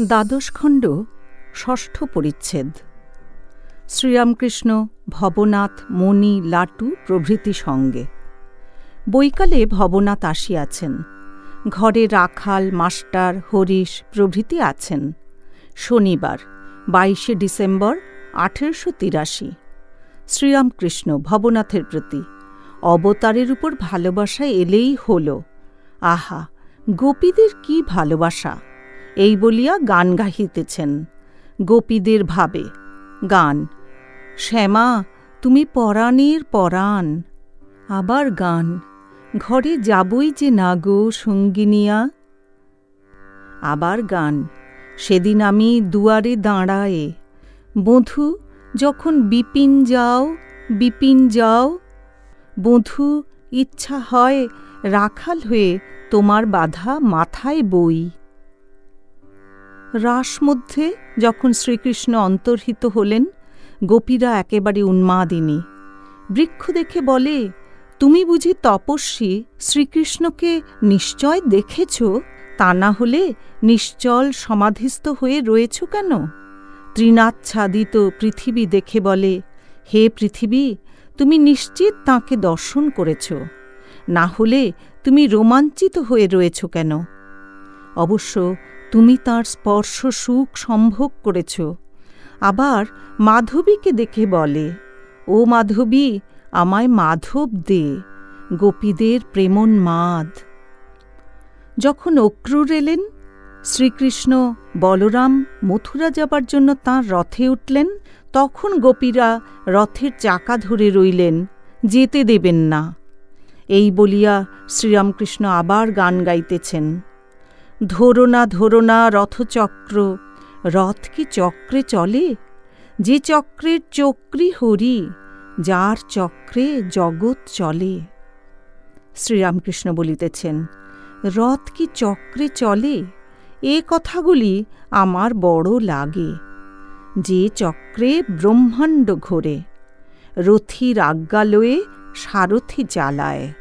দ্বাদশ খণ্ড, ষষ্ঠ পরিচ্ছেদ। শ্রীরামকৃষ্ণ, ভবনাথ, মণি, লাটু প্রভৃতি সঙ্গে। বৈকালে ভবনাথ আসিয়াছেন। ঘরে রাখাল, মাস্টার, হরিশ প্রভৃতি আছেন। শনিবার, বাইশে ডিসেম্বর, আঠেরোশো তিরাশি। শ্রীরামকৃষ্ণ ভবনাথের প্রতি অবতারের উপর ভালোবাসা এলেই হল। আহা, গোপীদের কি ভালোবাসা! এই বলিয়া গান গাহিতেছেন। গোপীদের ভাবে, গান, শ্যামা, তুমি পরাণের পরাণ, আবার গান, ঘরে যাবই যে না গো সঙ্গিনিয়া? আবার গান, সেদিন আমি দুয়ারে দাঁড়ায়ে, বধূ, যখন বিপিন যাও বিপিন যাও, বধূ, ইচ্ছা হয় রাখাল হয়ে তোমার বাধা মাথায় বই। রাস মধ্যে যখন শ্রীকৃষ্ণ অন্তর্হিত হলেন, গোপীরা একেবারে উন্মাদিনী। বৃক্ষ দেখে বলে, তুমি বুঝি তপস্বী, শ্রীকৃষ্ণকে নিশ্চয় দেখেছ? তা না হলে নিশ্চল সমাধিস্থ হয়ে রয়েছ কেন? তৃণাচ্ছাদিত পৃথিবী দেখে বলে, হে পৃথিবী, তুমি নিশ্চিত তাকে দর্শন করেছ। না হলে তুমি রোমাঞ্চিত হয়ে রয়েছ কেন? অবশ্য তুমি তার স্পর্শ সুখ সম্ভোগ করেছ। আবার মাধবীকে দেখে বলে, ও মাধবী, আমায় মাধব দে, গোপীদের প্রেমন মাদ। যখন অক্রুর এলেন, শ্রীকৃষ্ণ বলরাম মথুরা যাবার জন্য তাঁর রথে উঠলেন, তখন গোপীরা রথের চাকা ধরে রইলেন, যেতে দেবেন না। এই বলিয়া শ্রীরামকৃষ্ণ আবার গান গাইতেছেন। ধরো না ধরো না রথচক্র। রথ কি চক্রে চলে? যে চক্রের চক্রি হরি, যার চক্রে জগৎ চলে। শ্রীরামকৃষ্ণ বলিতেছেন, রথ কি চক্রে চলে? এ কথাগুলি আমার বড় লাগে। যে চক্রে ব্রহ্মাণ্ড ঘোরে, রথির আজ্ঞালয়ে সারথি চালায়